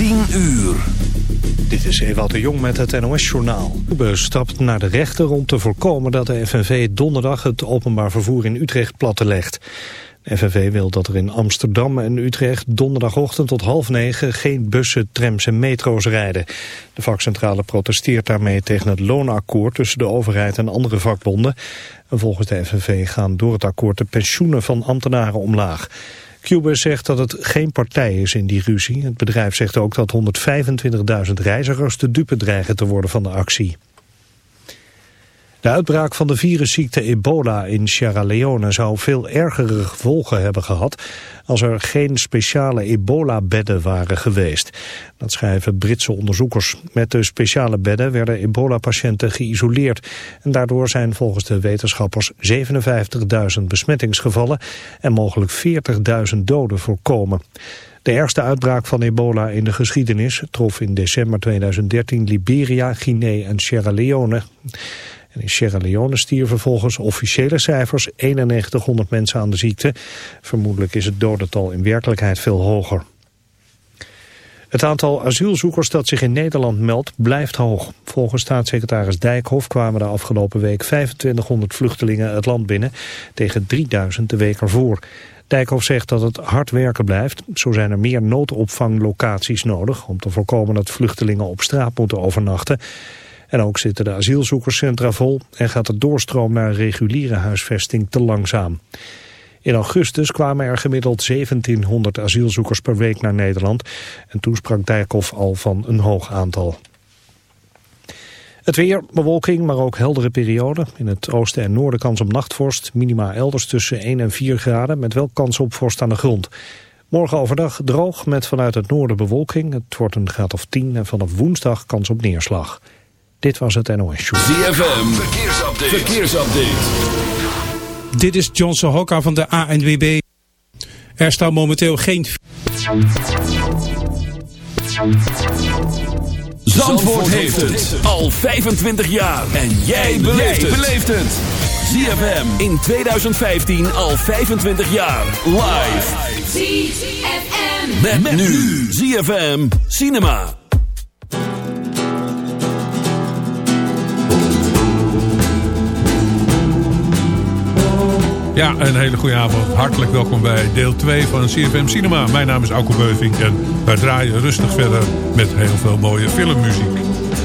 10 uur. Dit is Ewout de Jong met het NOS-journaal. Uber stapt naar de rechter om te voorkomen dat de FNV donderdag het openbaar vervoer in Utrecht plattelegt. De FNV wil dat er in Amsterdam en Utrecht donderdagochtend tot half negen geen bussen, trams en metro's rijden. De vakcentrale protesteert daarmee tegen het loonakkoord tussen de overheid en andere vakbonden. En volgens de FNV gaan door het akkoord de pensioenen van ambtenaren omlaag. Cubus zegt dat het geen partij is in die ruzie. Het bedrijf zegt ook dat 125.000 reizigers de dupe dreigen te worden van de actie. De uitbraak van de virusziekte ebola in Sierra Leone zou veel ergere gevolgen hebben gehad als er geen speciale ebola-bedden waren geweest. Dat schrijven Britse onderzoekers. Met de speciale bedden werden ebola-patiënten geïsoleerd. En daardoor zijn volgens de wetenschappers 57.000 besmettingsgevallen en mogelijk 40.000 doden voorkomen. De ergste uitbraak van ebola in de geschiedenis trof in december 2013 Liberia, Guinea en Sierra Leone. En in Sierra Leone stierven volgens officiële cijfers 9100 mensen aan de ziekte. Vermoedelijk is het dodental in werkelijkheid veel hoger. Het aantal asielzoekers dat zich in Nederland meldt blijft hoog. Volgens staatssecretaris Dijkhoff kwamen de afgelopen week 2500 vluchtelingen het land binnen tegen 3000 de week ervoor. Dijkhoff zegt dat het hard werken blijft. Zo zijn er meer noodopvanglocaties nodig om te voorkomen dat vluchtelingen op straat moeten overnachten. En ook zitten de asielzoekerscentra vol en gaat de doorstroom naar reguliere huisvesting te langzaam. In augustus kwamen er gemiddeld 1700 asielzoekers per week naar Nederland. En toen sprak Dijkhoff al van een hoog aantal. Het weer, bewolking, maar ook heldere perioden. In het oosten en noorden kans op nachtvorst. Minima elders tussen 1 en 4 graden, met wel kans op vorst aan de grond. Morgen overdag droog met vanuit het noorden bewolking. Het wordt een graad of 10 en vanaf woensdag kans op neerslag. Dit was het NOS Show. ZFM, verkeersupdate. verkeersupdate. Dit is John Sohoka van de ANWB. Er staat momenteel geen... Zandvoort heeft het al 25 jaar. En jij beleeft het. ZFM in 2015 al 25 jaar. Live. ZFM. Met, nu. ZFM Cinema. Ja, een hele goede avond. Hartelijk welkom bij deel 2 van CFM Cinema. Mijn naam is Auke Beuving en wij draaien rustig verder met heel veel mooie filmmuziek.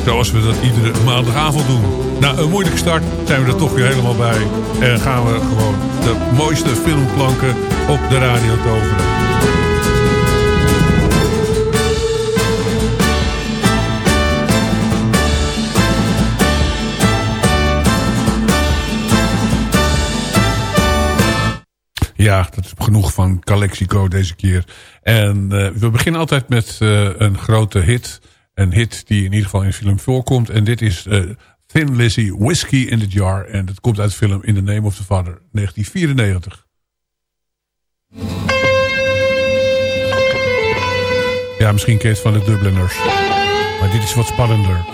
Zoals we dat iedere maandagavond doen. Na een moeilijke start zijn we er toch weer helemaal bij. En gaan we gewoon de mooiste filmplanken op de radio toveren. Ja, dat is genoeg van Calexico deze keer. En uh, we beginnen altijd met uh, een grote hit. Een hit die in ieder geval in film voorkomt. En dit is uh, Thin Lizzy, Whiskey in the Jar. En dat komt uit de film In the Name of the Father, 1994. Ja, misschien het van de Dubliners. Maar dit is wat spannender.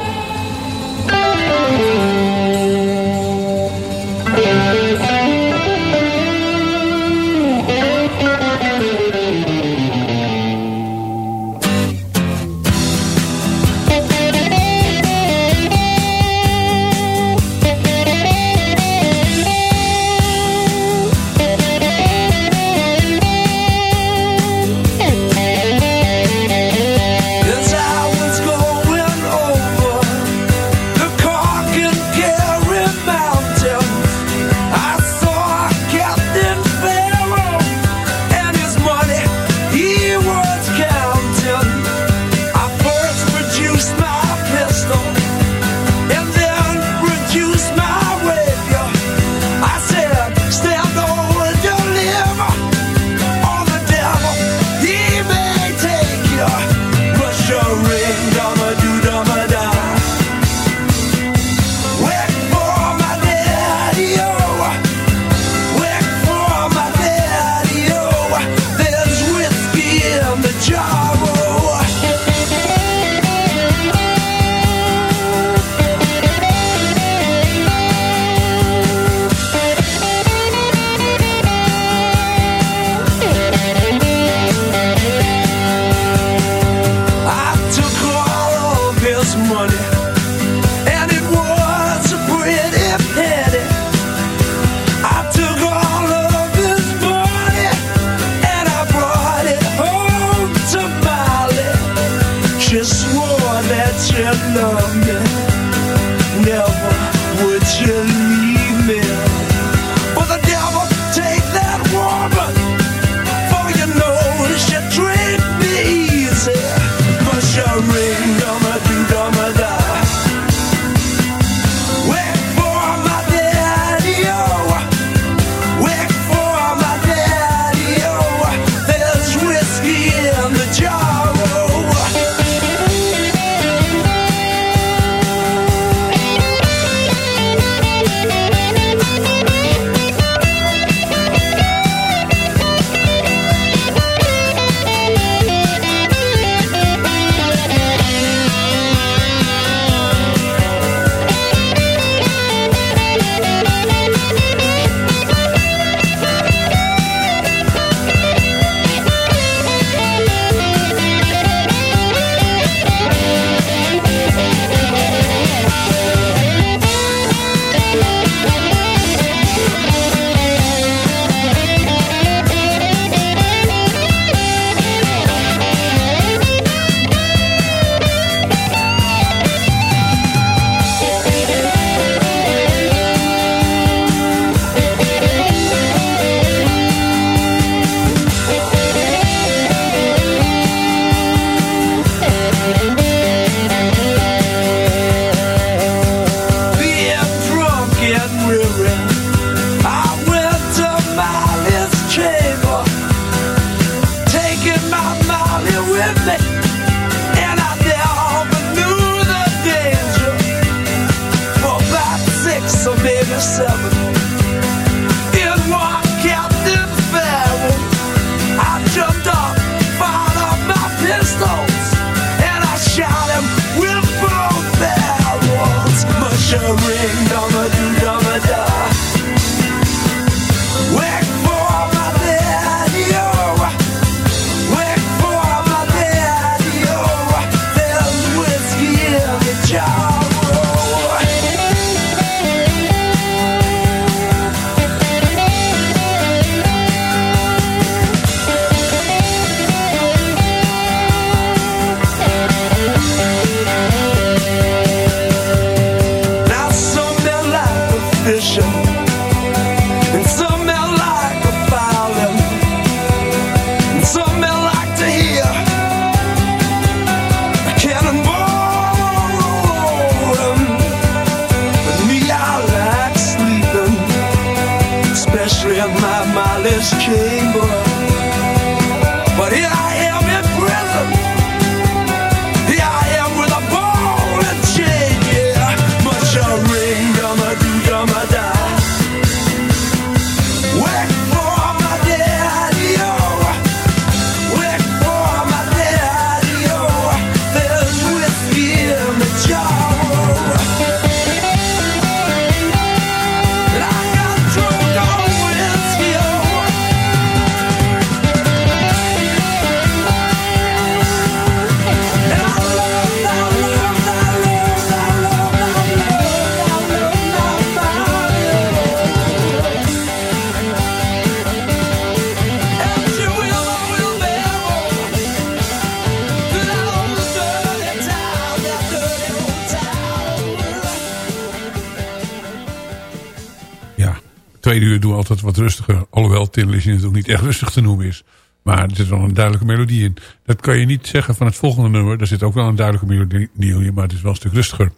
te noemen is. Maar er zit wel een duidelijke melodie in. Dat kan je niet zeggen van het volgende nummer. Daar zit ook wel een duidelijke melodie in, maar het is wel een stuk rustiger.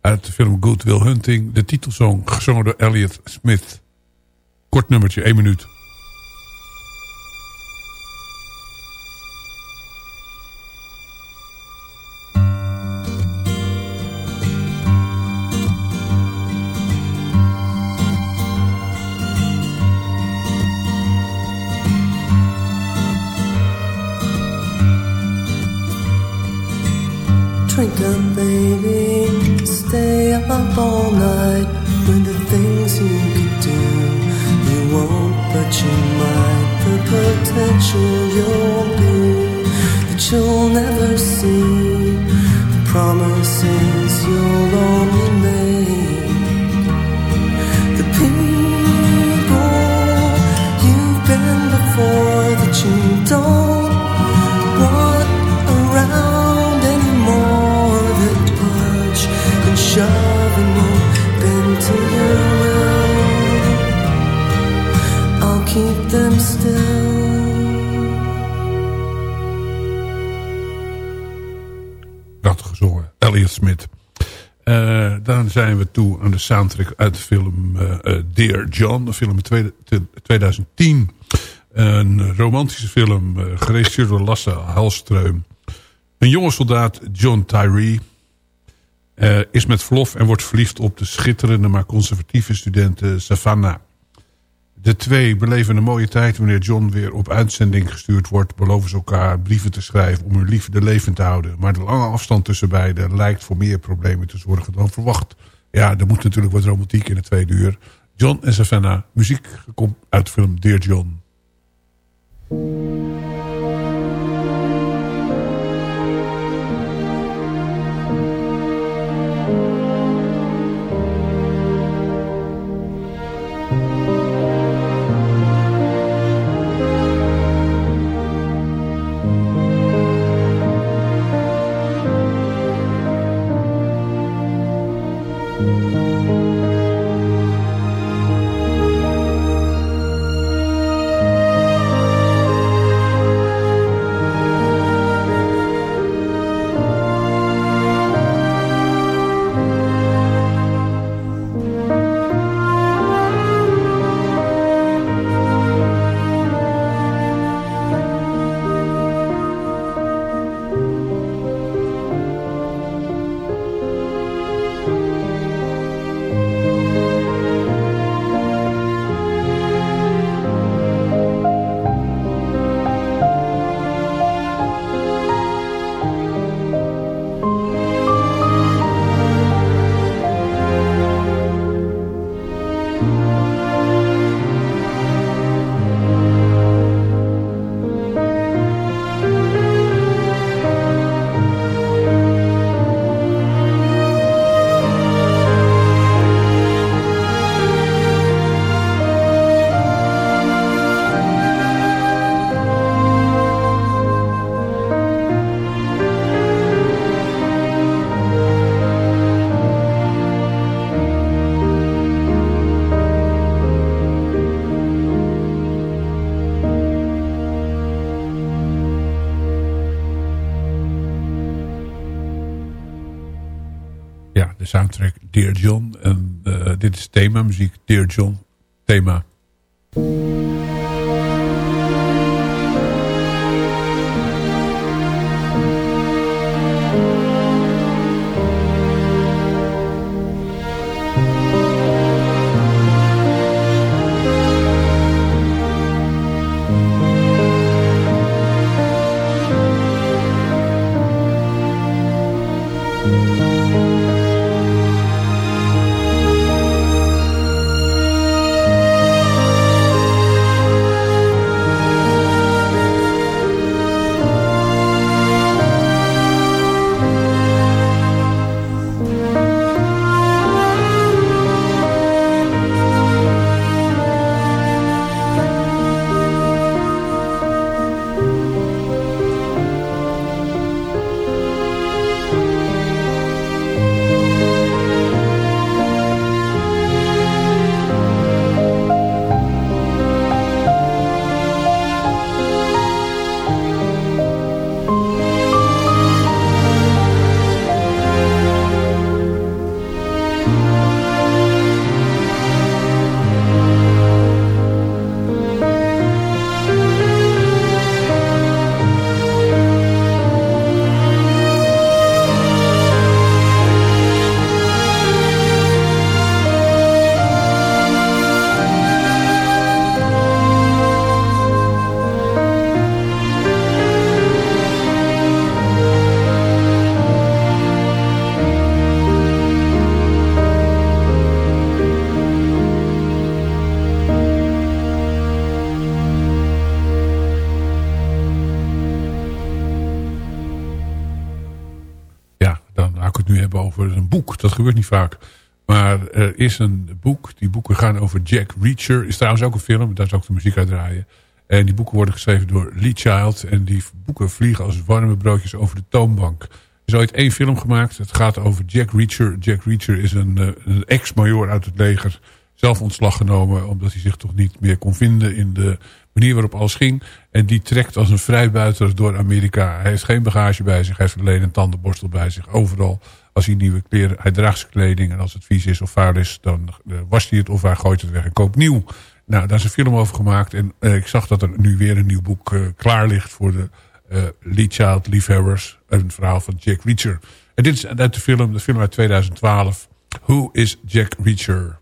Uit de film Good Will Hunting, de titelsong, gezongen door Elliot Smith. Kort nummertje, één minuut. Soundtrack uit de film uh, Dear John. Een film in 2010. Een romantische film geregisseerd door Lasse Halström. Een jonge soldaat, John Tyree... is met verlof en wordt verliefd op de schitterende maar conservatieve studente Savannah. De twee beleven een mooie tijd wanneer John weer op uitzending gestuurd wordt. Beloven ze elkaar brieven te schrijven om hun liefde levend te houden. Maar de lange afstand tussen beiden lijkt voor meer problemen te zorgen dan verwacht. Ja, er moet natuurlijk wat romantiek in het tweede uur. John en Savannah, muziek uit de film Dear John. Soundtrack Dear John. En uh, dit is thema muziek Dear John. Thema. Dat gebeurt niet vaak. Maar er is een boek. Die boeken gaan over Jack Reacher. Is trouwens ook een film. Daar is ook de muziek uit draaien. En die boeken worden geschreven door Lee Child. En die boeken vliegen als warme broodjes over de toonbank. Er is ooit één film gemaakt. Het gaat over Jack Reacher. Jack Reacher is een, eh, een ex-major uit het leger. Zelf ontslag genomen omdat hij zich toch niet meer kon vinden in de manier waarop alles ging. En die trekt als een vrijbuiter door Amerika. Hij heeft geen bagage bij zich. Hij heeft alleen een tandenborstel bij zich. Overal als hij nieuwe kleren... Hij draagt zijn kleding en als het vies is of vuil is... dan uh, wast hij het of hij gooit het weg en koopt nieuw. Nou, daar is een film over gemaakt. En uh, ik zag dat er nu weer een nieuw boek uh, klaar ligt voor de uh, Lead Child Liefhebbers. Een verhaal van Jack Reacher. En dit is uit de film, de film uit 2012. Who is Jack Reacher?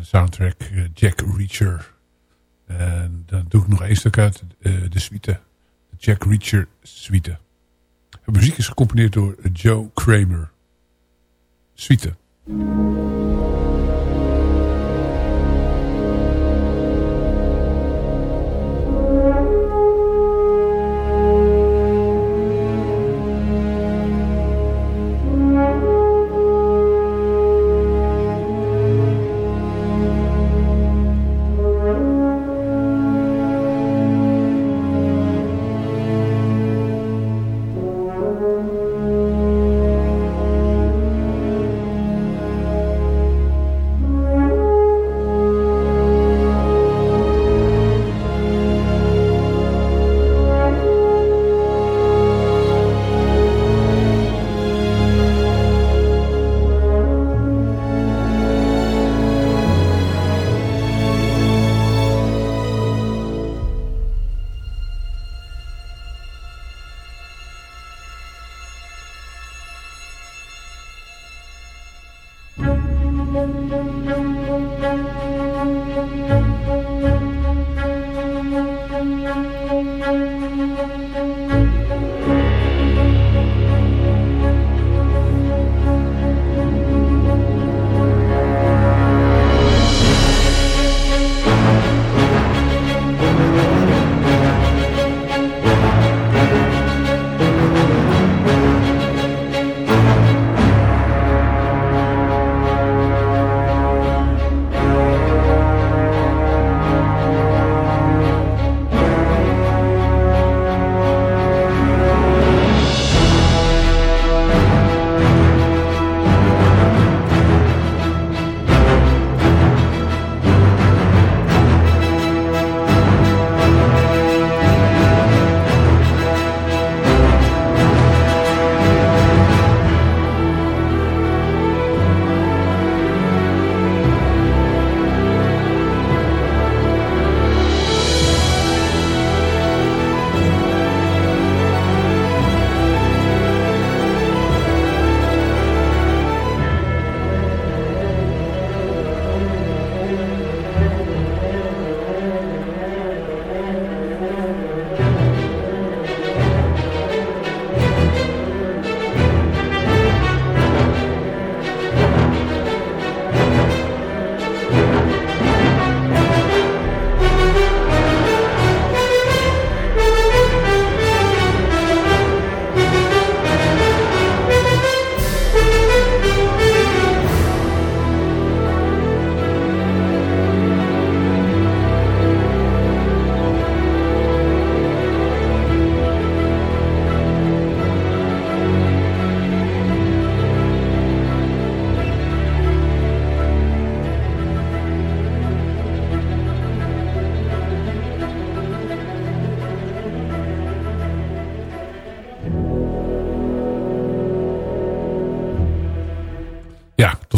Soundtrack uh, Jack Reacher. En dan doe ik nog één stuk uit uh, de suite. De Jack Reacher suite. De muziek is gecomponeerd door Joe Kramer. Suite.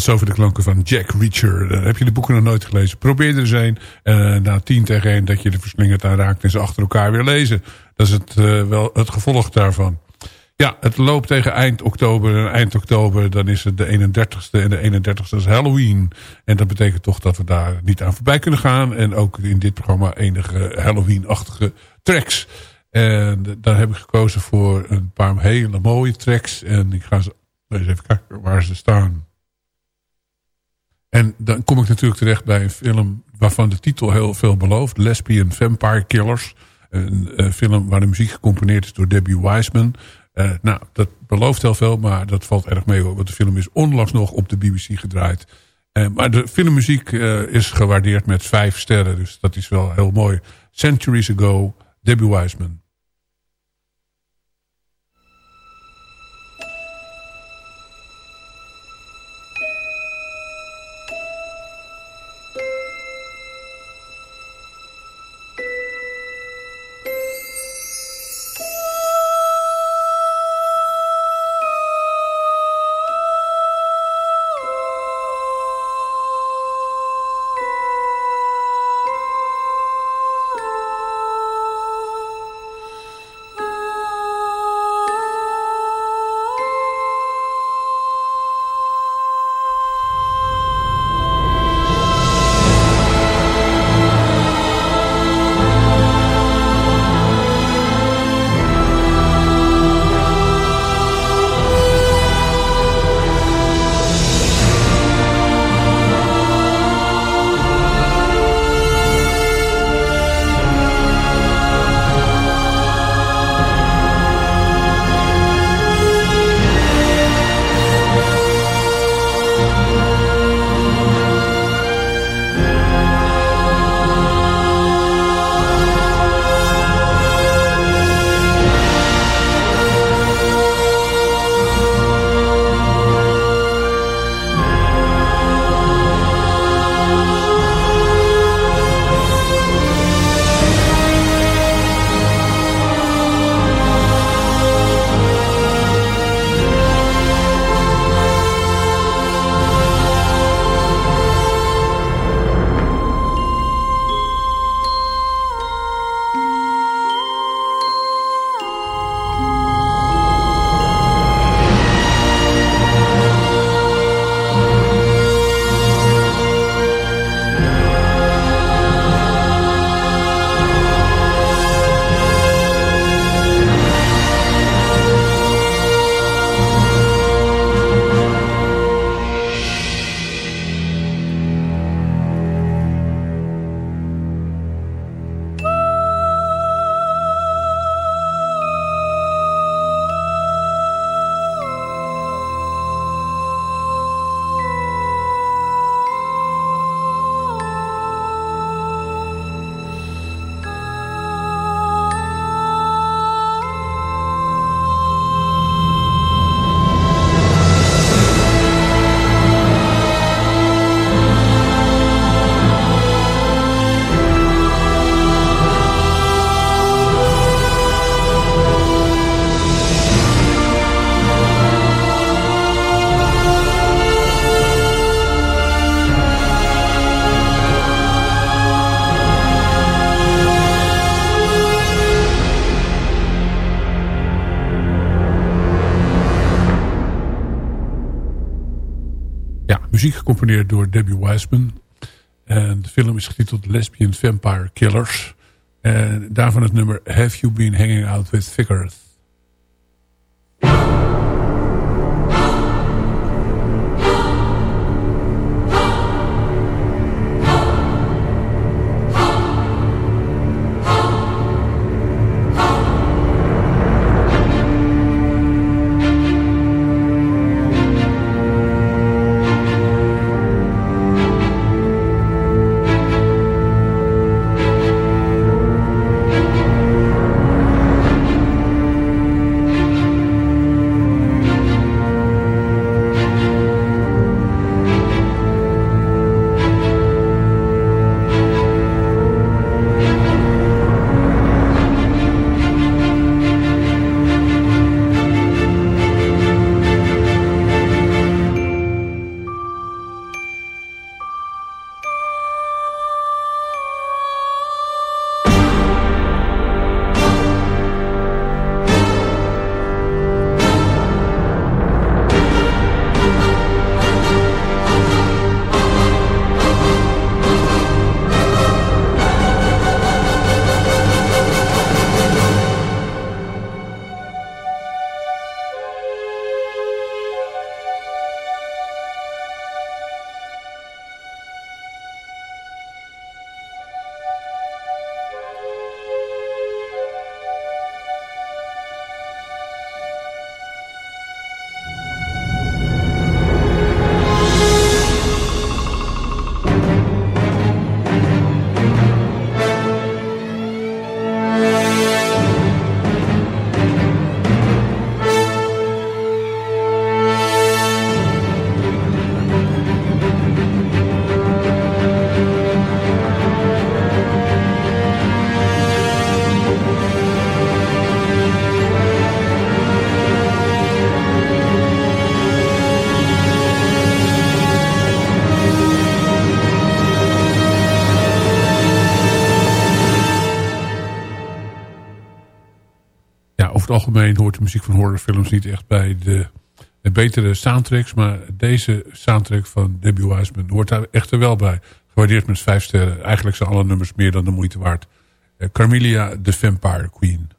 Zover de klanken van Jack Reacher. Dan heb je de boeken nog nooit gelezen. Probeer er eens een. En na tien tegen één dat je de verslingerd aan raakt en ze achter elkaar weer lezen. Dat is het, wel het gevolg daarvan. Ja, het loopt tegen eind oktober. En eind oktober dan is het de 31ste. En de 31ste is Halloween. En dat betekent toch dat we daar niet aan voorbij kunnen gaan. En ook in dit programma enige Halloween-achtige tracks. En daar heb ik gekozen voor een paar hele mooie tracks. En ik ga ze eens even kijken waar ze staan. En dan kom ik natuurlijk terecht bij een film waarvan de titel heel veel belooft. Lesbian Vampire Killers. Een, een film waar de muziek gecomponeerd is door Debbie Wiseman. Uh, nou, dat belooft heel veel, maar dat valt erg mee. Want de film is onlangs nog op de BBC gedraaid. Uh, maar de filmmuziek is gewaardeerd met vijf sterren. Dus dat is wel heel mooi. Centuries Ago, Debbie Wiseman. Gecomponeerd door Debbie Wiseman. En de film is getiteld Lesbian Vampire Killers. En daarvan het nummer Have You Been Hanging Out With Figures. Algemeen hoort de muziek van horrorfilms niet echt bij de, betere soundtracks. Maar deze soundtrack van Debbie Wiseman hoort daar echter wel bij. Gewaardeerd met vijf sterren. Eigenlijk zijn alle nummers meer dan de moeite waard. Uh, Carmelia, the Vampire Queen.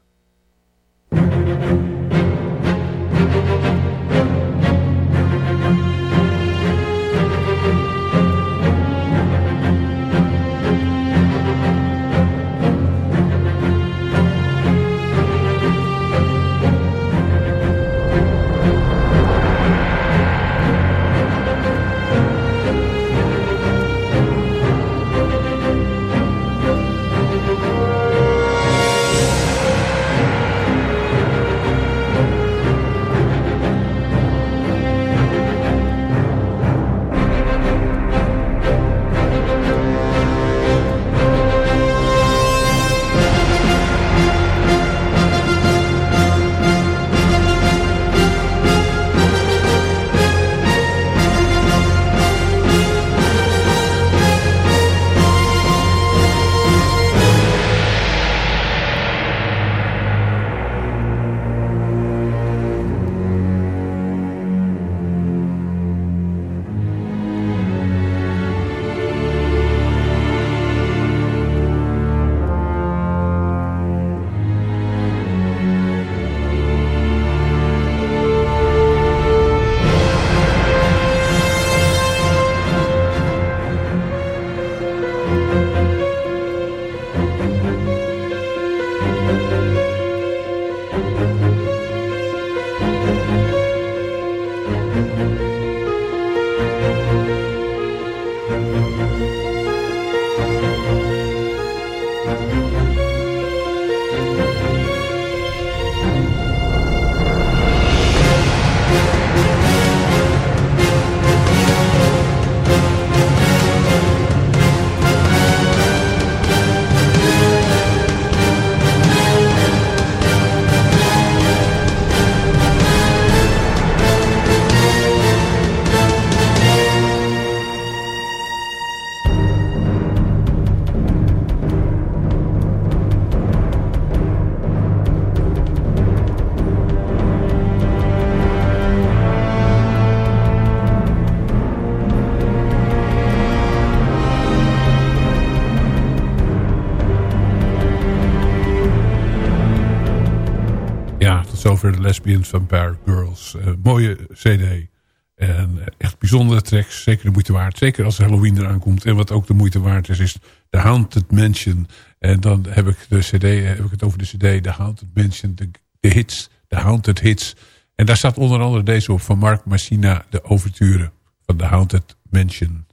De Lesbian Vampire Girls. Uh, mooie cd. En echt bijzondere tracks. Zeker de moeite waard. Zeker als Halloween eraan komt. En wat ook de moeite waard is, is The Haunted Mansion. En dan heb ik, de CD, heb ik het over de cd The Haunted Mansion. De, de hits. The Haunted Hits. En daar staat onder andere deze op van Mark Massina. De overture van The Haunted Mansion.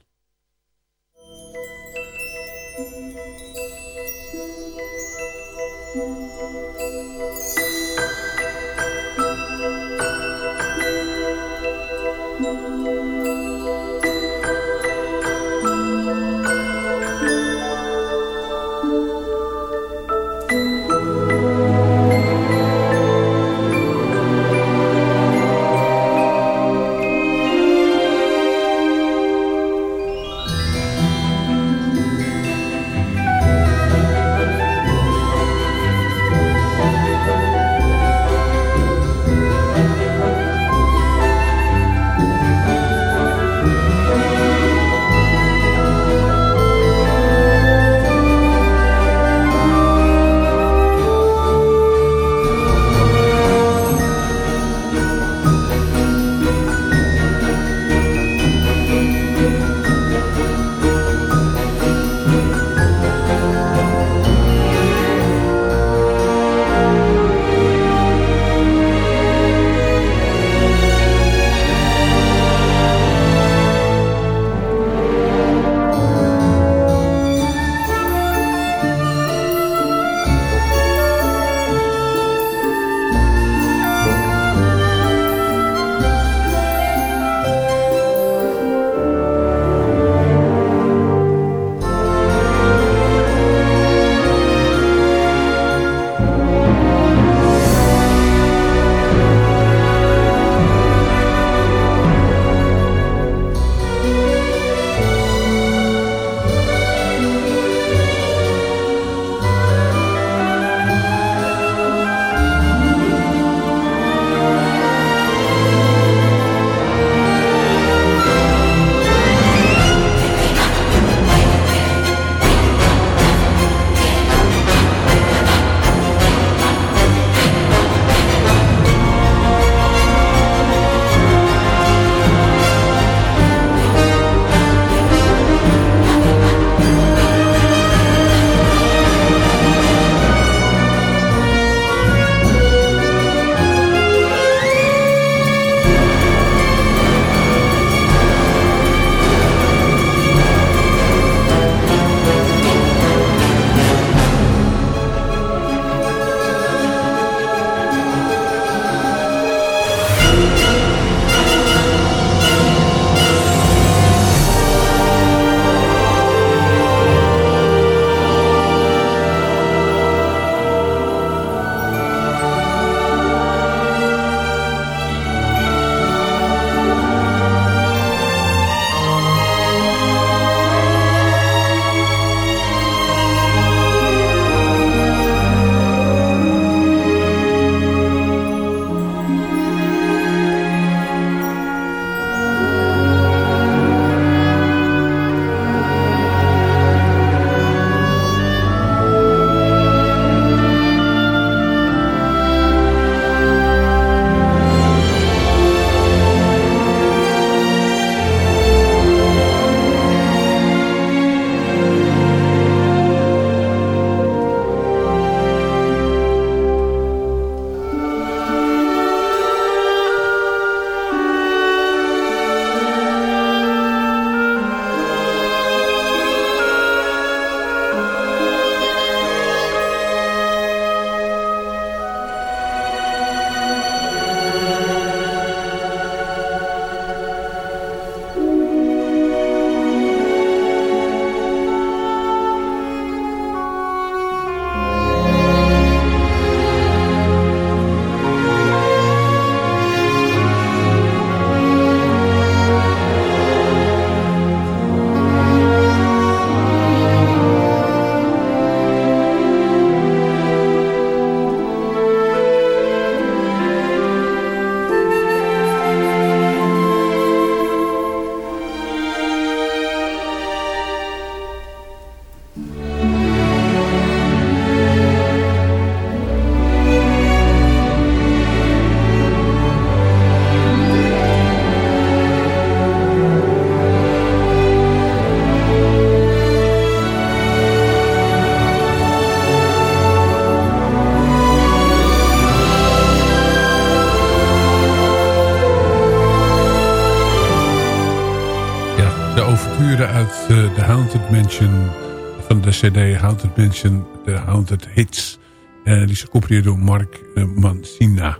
Haunted Mansion, de Haunted Hits. En die is gecomponeerd door Mark uh, Mancina.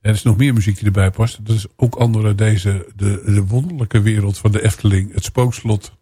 Er is nog meer muziek die erbij past. Dat is ook andere deze, de, de wonderlijke wereld van de Efteling. Het spookslot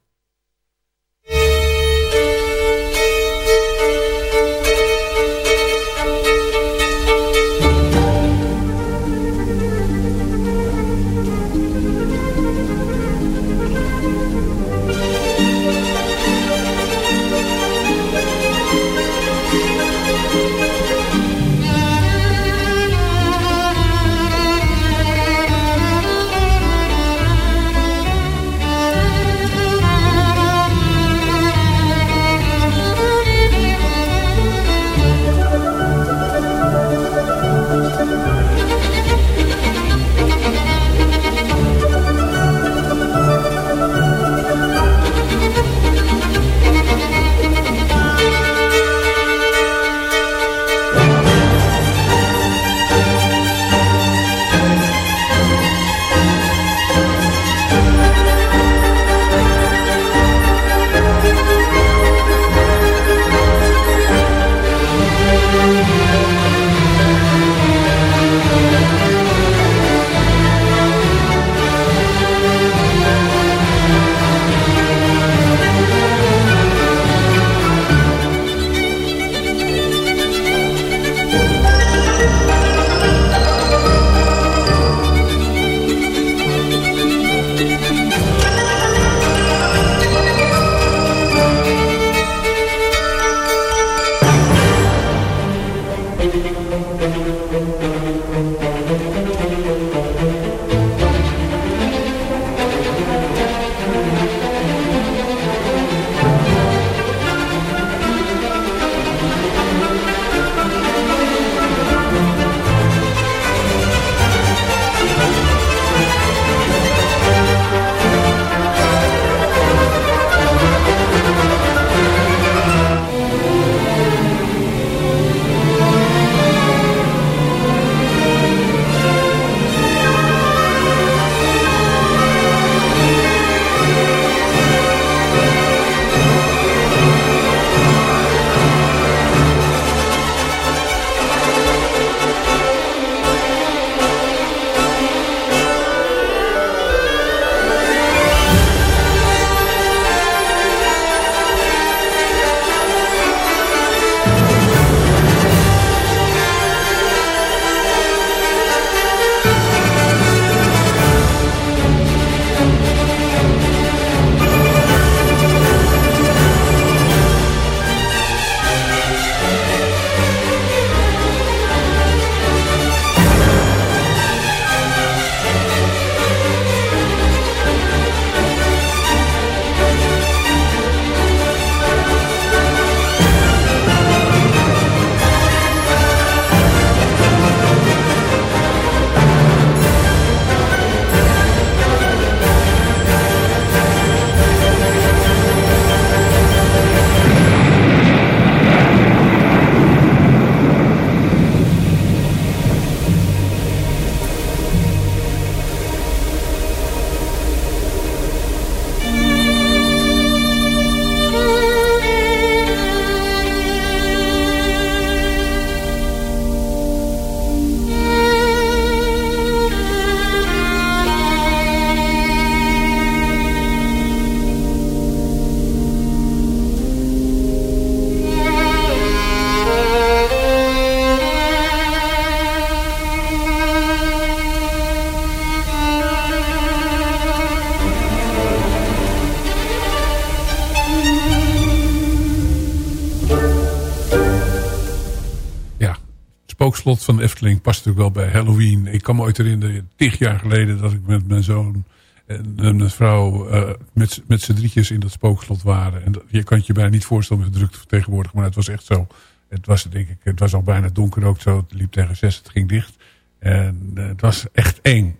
slot van de Efteling past natuurlijk wel bij Halloween. Ik kan me ooit herinneren, tig jaar geleden, dat ik met mijn zoon en mijn vrouw uh, met, met z'n drietjes in dat spookslot waren. En je kan het je bijna niet voorstellen met de drukte tegenwoordig, maar het was echt zo. Het was, denk ik, het was al bijna donker ook zo. Het liep tegen zes, het ging dicht. En uh, het was echt eng.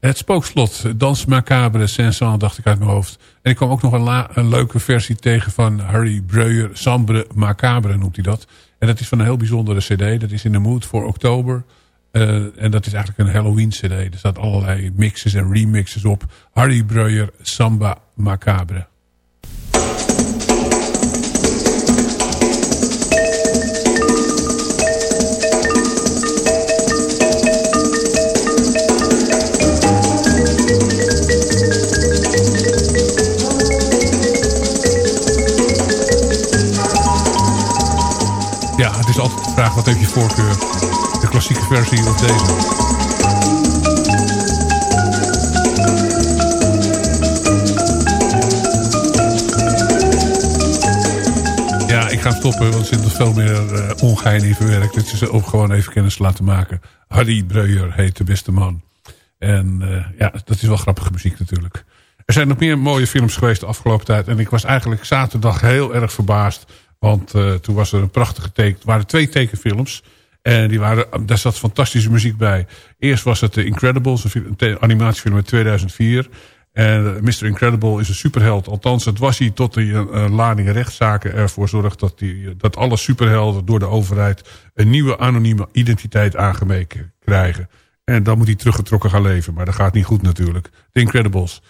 Het spookslot, Dans Macabre, Saint-Saëns, dacht ik uit mijn hoofd. En ik kwam ook nog een, een leuke versie tegen van Harry Breuer. Sambre Macabre noemt hij dat. En dat is van een heel bijzondere cd. Dat is in de mood voor oktober. Uh, en dat is eigenlijk een Halloween cd. Er staat allerlei mixes en remixes op. Harry Breuer, Samba Macabre. Is altijd de vraag, wat heb je voorkeur? De klassieke versie of deze? Ja, ik ga stoppen, want er zit nog veel meer uh, ongein in verwerkt. Het is ook gewoon even kennis laten maken. Harry Breuer heet de beste man. En uh, ja, dat is wel grappige muziek natuurlijk. Er zijn nog meer mooie films geweest de afgelopen tijd. En ik was eigenlijk zaterdag heel erg verbaasd. Want uh, toen was er een prachtige teken. Het waren twee tekenfilms. En die waren, daar zat fantastische muziek bij. Eerst was het The Incredibles, een animatiefilm uit 2004. En Mr. Incredible is een superheld. Althans, het was hij tot de uh, lading rechtszaken ervoor zorgt... Dat, die, dat alle superhelden door de overheid... een nieuwe anonieme identiteit aangemeken krijgen. En dan moet hij teruggetrokken gaan leven. Maar dat gaat niet goed natuurlijk. The Incredibles.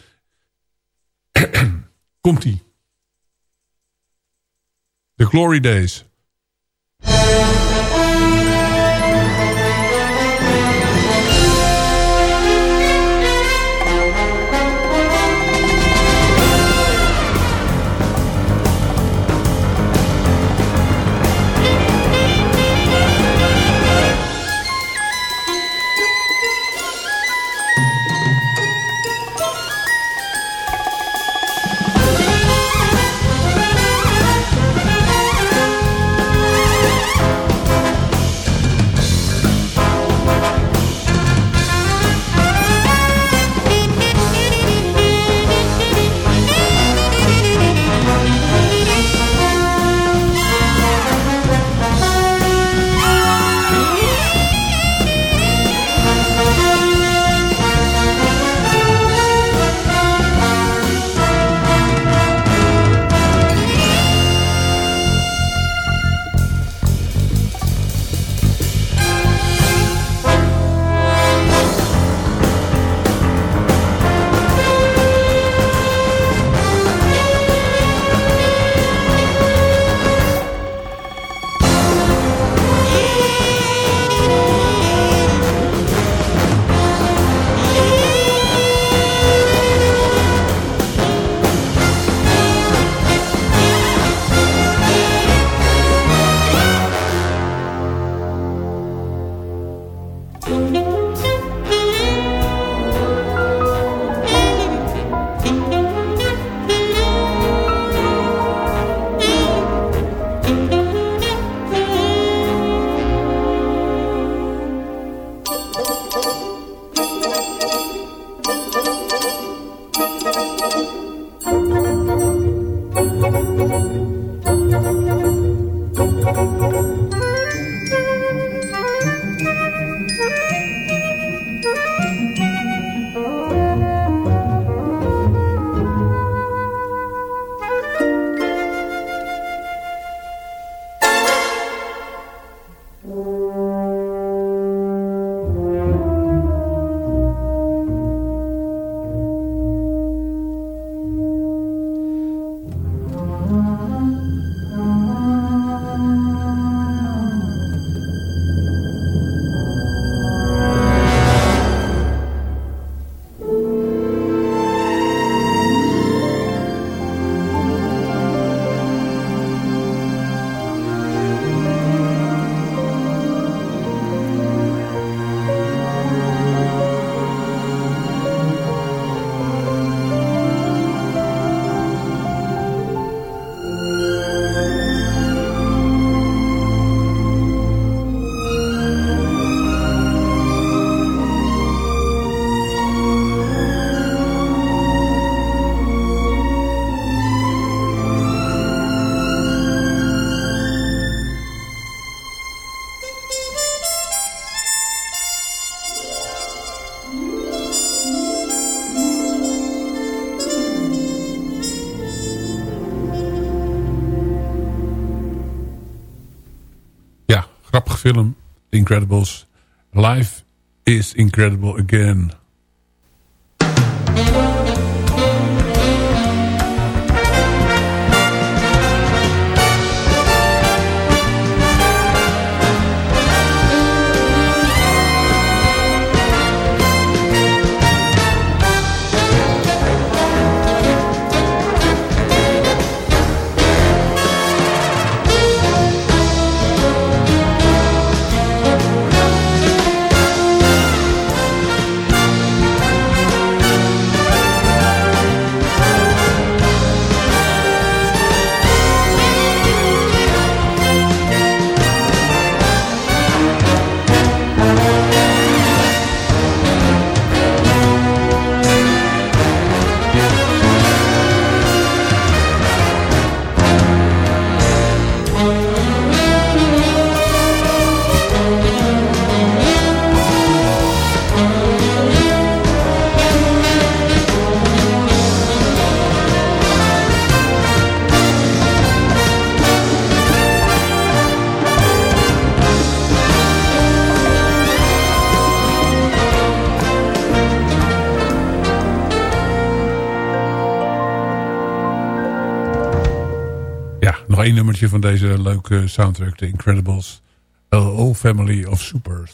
Komt-ie. The Glory Days. Incredibles. Life is incredible again. Één nummertje van deze leuke soundtrack. The Incredibles. Whole Family of Supers.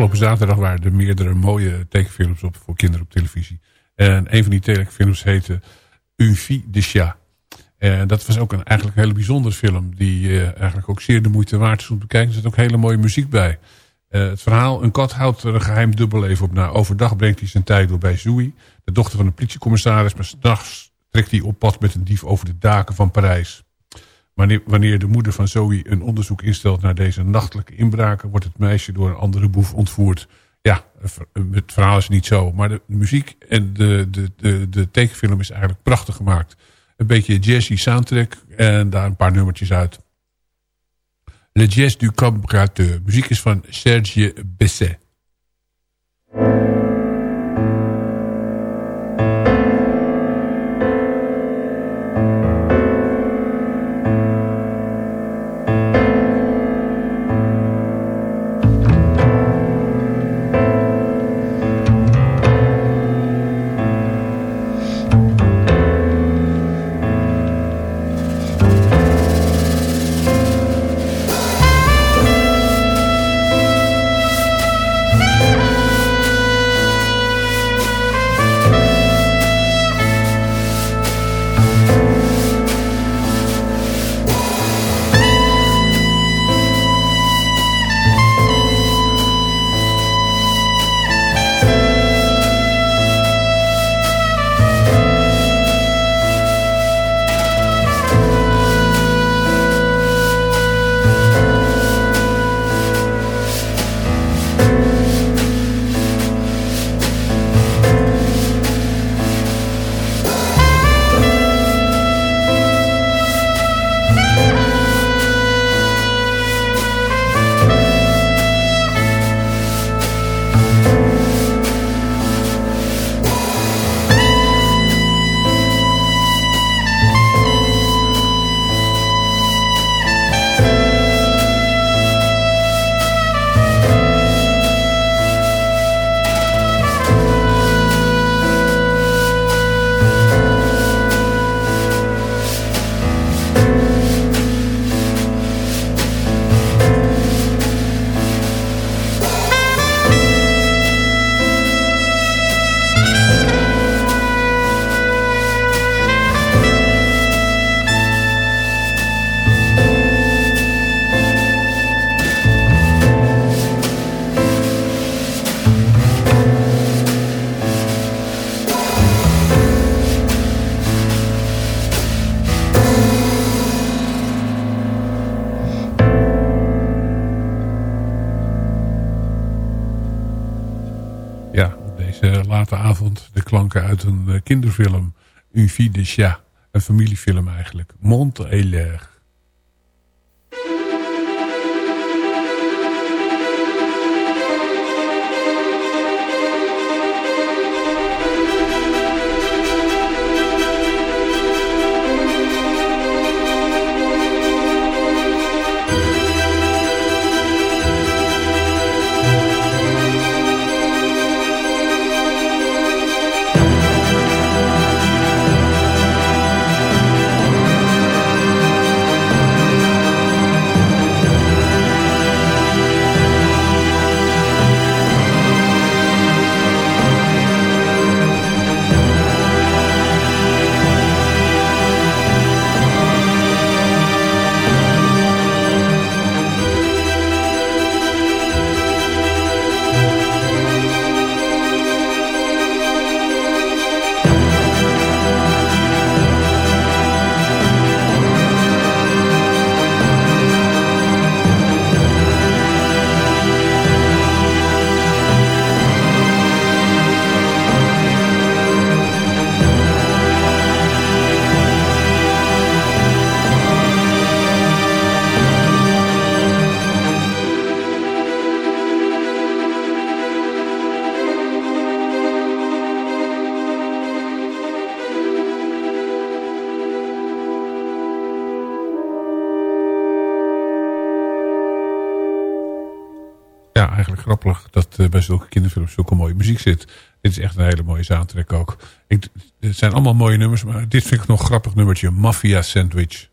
Afgelopen zaterdag waren er meerdere mooie tekenfilms op voor kinderen op televisie. En een van die tekenfilms heette Une fille de chat. En dat was ook een eigenlijk een hele bijzondere film. Die uh, eigenlijk ook zeer de moeite waard is om te kijken. Er zit ook hele mooie muziek bij. Uh, het verhaal, een kat houdt er een geheim dubbelleven op na. Overdag brengt hij zijn tijd door bij Zoe. De dochter van een politiecommissaris. Maar s'nachts trekt hij op pad met een dief over de daken van Parijs. Wanneer, wanneer de moeder van Zoe een onderzoek instelt naar deze nachtelijke inbraken... wordt het meisje door een andere boef ontvoerd. Ja, het verhaal is niet zo. Maar de muziek en de, de, de, de tekenfilm is eigenlijk prachtig gemaakt. Een beetje jazzy soundtrack en daar een paar nummertjes uit. Le Jazz du Cabrateur. Muziek is van Serge Besset. Uit een eh, kinderfilm. Une. Een familiefilm eigenlijk. Monte et ja, eigenlijk grappig dat uh, bij zulke kinderfilms zulke mooie muziek zit. Dit is echt een hele mooie soundtrack ook. Ik, het zijn allemaal mooie nummers, maar dit vind ik nog een grappig nummertje. Mafia Sandwich.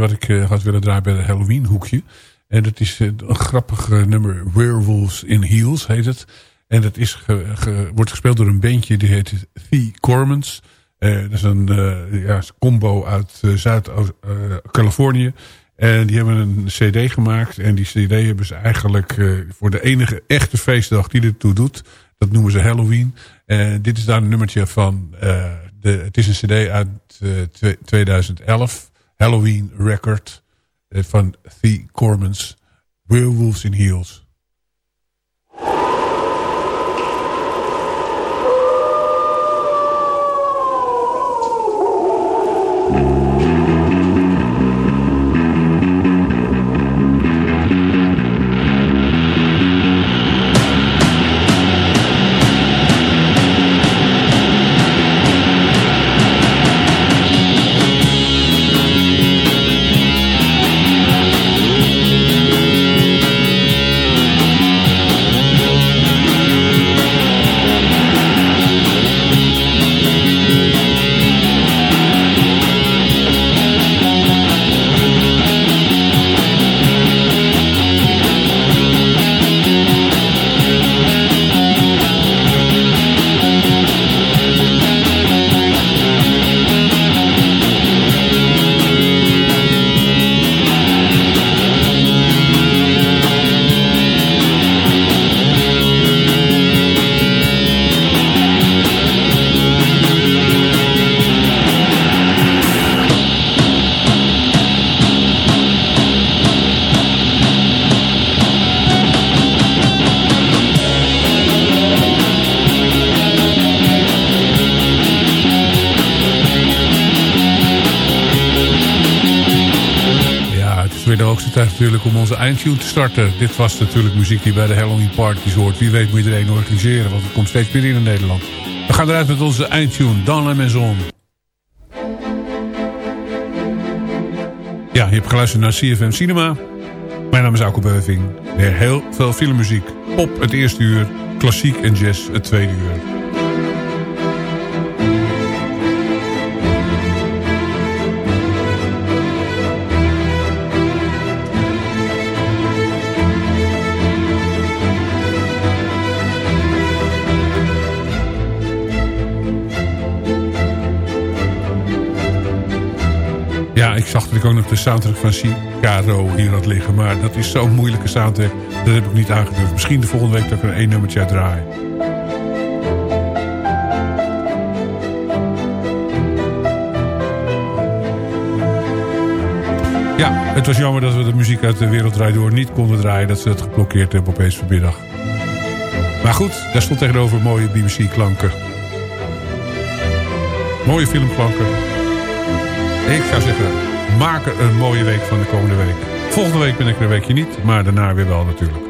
Wat ik uh, had willen draaien bij de Halloween hoekje. En dat is uh, een grappig uh, nummer. Werewolves in Heels heet het. En dat is wordt gespeeld door een bandje die heet The Cormans. dat is een ja, combo uit Zuid-Californië. En die hebben een cd gemaakt. En die cd hebben ze eigenlijk voor de enige echte feestdag die ertoe doet. Dat noemen ze Halloween. En dit is daar een nummertje van. de, het is een cd uit 2011. Halloween record eh, van The Cormans. Werewolves in Heels. natuurlijk onze eindtune te starten. Dit was natuurlijk muziek die bij de Halloween parties hoort. Wie weet moet iedereen organiseren, want het komt steeds meer in Nederland. We gaan eruit met onze eindtune, Dans la Maison. Ja, je hebt geluisterd naar CFM Cinema. Mijn naam is Auke Beuving. Weer heel veel filmmuziek. Pop het eerste uur, klassiek en jazz het tweede uur. Ik zag dat ik ook nog de soundtrack van Caro hier had liggen. Maar dat is zo'n moeilijke soundtrack. Dat heb ik niet aangedurfd. Misschien de volgende week dat ik er één nummertje uit draai. Ja, het was jammer dat we de muziek uit de Wereldrijd Door niet konden draaien. Dat ze dat geblokkeerd hebben opeens vanmiddag. Maar goed, daar stond tegenover mooie BBC-klanken. Mooie filmklanken. Ik zou zeggen, maak er een mooie week van de komende week. Volgende week ben ik er een weekje niet, maar daarna weer wel natuurlijk.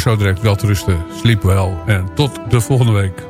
Zo direct wel te rusten. Sleep wel en tot de volgende week.